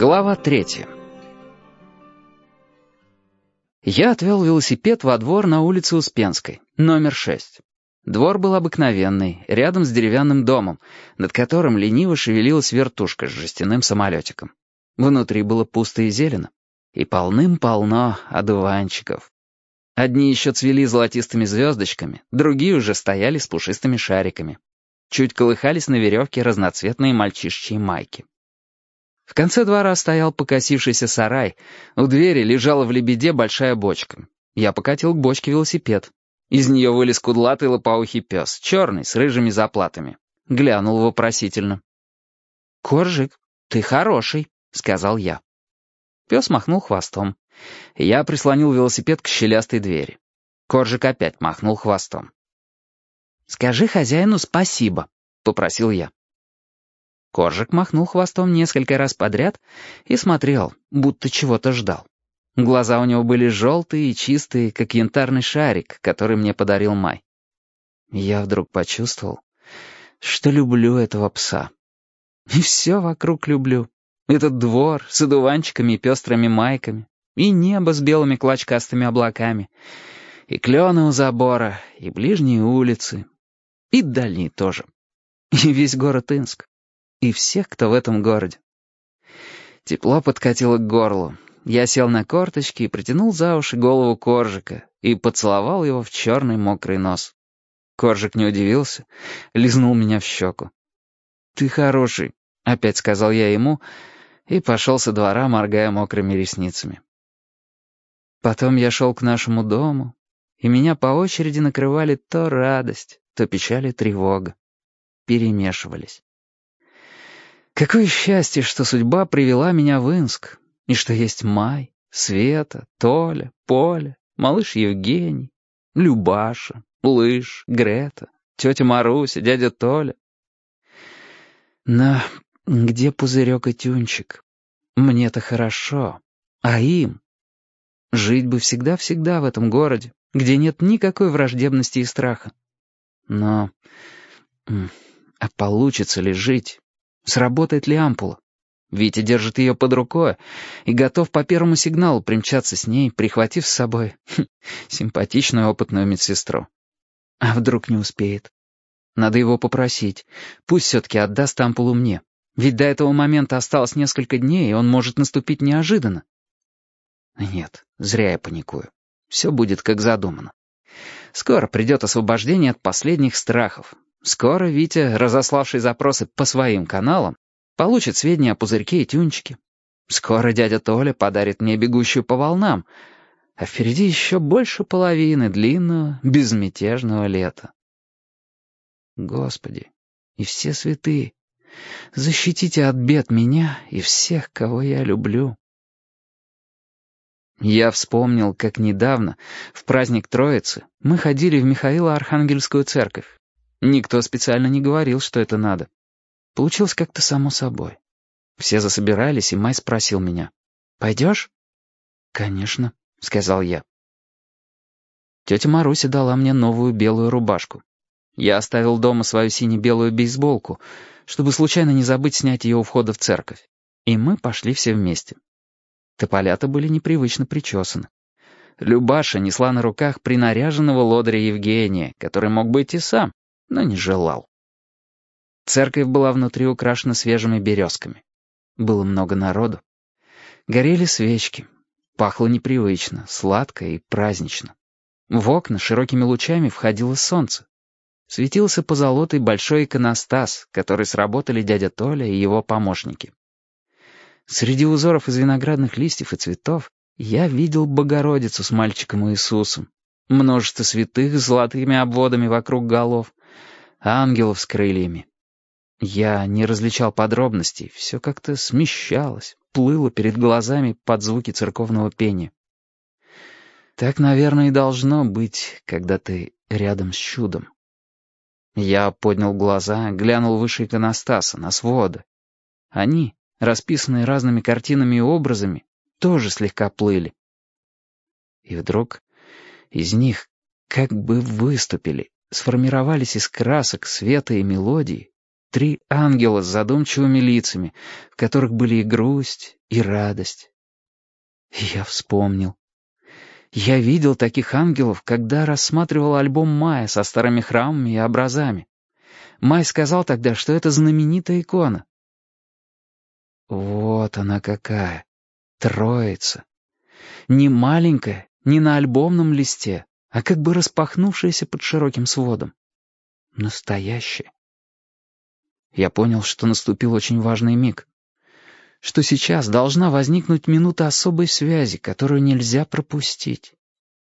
Глава третья. Я отвел велосипед во двор на улице Успенской, номер шесть. Двор был обыкновенный, рядом с деревянным домом, над которым лениво шевелилась вертушка с жестяным самолетиком. Внутри было пусто и зелено, и полным-полно одуванчиков. Одни еще цвели золотистыми звездочками, другие уже стояли с пушистыми шариками. Чуть колыхались на веревке разноцветные мальчишечьи майки. В конце двора стоял покосившийся сарай. У двери лежала в лебеде большая бочка. Я покатил к бочке велосипед. Из нее вылез кудлатый лопоухий пес, черный, с рыжими заплатами. Глянул вопросительно. «Коржик, ты хороший», — сказал я. Пес махнул хвостом. Я прислонил велосипед к щелястой двери. Коржик опять махнул хвостом. «Скажи хозяину спасибо», — попросил я. Коржик махнул хвостом несколько раз подряд и смотрел, будто чего-то ждал. Глаза у него были желтые и чистые, как янтарный шарик, который мне подарил Май. Я вдруг почувствовал, что люблю этого пса. И все вокруг люблю. Этот двор с одуванчиками и пестрыми майками, и небо с белыми клочкастыми облаками, и клены у забора, и ближние улицы, и дальние тоже, и весь город Инск и всех, кто в этом городе. Тепло подкатило к горлу. Я сел на корточки и протянул за уши голову Коржика и поцеловал его в черный мокрый нос. Коржик не удивился, лизнул меня в щеку. «Ты хороший», — опять сказал я ему, и пошел со двора, моргая мокрыми ресницами. Потом я шел к нашему дому, и меня по очереди накрывали то радость, то печаль и тревога. Перемешивались. Какое счастье, что судьба привела меня в Инск, и что есть Май, Света, Толя, Поля, малыш Евгений, Любаша, Лыж, Грета, тетя Маруся, дядя Толя. Но где пузырек и тюнчик? Мне-то хорошо, а им? Жить бы всегда-всегда в этом городе, где нет никакой враждебности и страха. Но... А получится ли жить? Сработает ли ампула? Витя держит ее под рукой и готов по первому сигналу примчаться с ней, прихватив с собой симпатичную опытную медсестру. А вдруг не успеет? Надо его попросить. Пусть все-таки отдаст ампулу мне. Ведь до этого момента осталось несколько дней, и он может наступить неожиданно. Нет, зря я паникую. Все будет как задумано. Скоро придет освобождение от последних страхов, Скоро Витя, разославший запросы по своим каналам, получит сведения о пузырьке и тюнчике. Скоро дядя Толя подарит мне бегущую по волнам, а впереди еще больше половины длинного, безмятежного лета. Господи, и все святые, защитите от бед меня и всех, кого я люблю. Я вспомнил, как недавно, в праздник Троицы, мы ходили в Михаило-Архангельскую церковь. Никто специально не говорил, что это надо. Получилось как-то само собой. Все засобирались, и Май спросил меня. «Пойдешь?» «Конечно», — сказал я. Тетя Маруся дала мне новую белую рубашку. Я оставил дома свою сине-белую бейсболку, чтобы случайно не забыть снять ее у входа в церковь. И мы пошли все вместе. Тополята были непривычно причесаны. Любаша несла на руках принаряженного лодыря Евгения, который мог быть и сам, но не желал. Церковь была внутри украшена свежими березками. Было много народу. Горели свечки. Пахло непривычно, сладко и празднично. В окна широкими лучами входило солнце. Светился позолотый большой иконостас, который сработали дядя Толя и его помощники. Среди узоров из виноградных листьев и цветов я видел Богородицу с мальчиком Иисусом, множество святых с золотыми обводами вокруг голов, ангелов с крыльями. Я не различал подробностей, все как-то смещалось, плыло перед глазами под звуки церковного пения. Так, наверное, и должно быть, когда ты рядом с чудом. Я поднял глаза, глянул выше иконостаса, на своды. Они, расписанные разными картинами и образами, тоже слегка плыли. И вдруг из них как бы выступили сформировались из красок, света и мелодии три ангела с задумчивыми лицами, в которых были и грусть, и радость. И я вспомнил. Я видел таких ангелов, когда рассматривал альбом Майя со старыми храмами и образами. Май сказал тогда, что это знаменитая икона. Вот она какая, троица. Не маленькая, не на альбомном листе, а как бы распахнувшаяся под широким сводом. Настоящая. Я понял, что наступил очень важный миг. Что сейчас должна возникнуть минута особой связи, которую нельзя пропустить.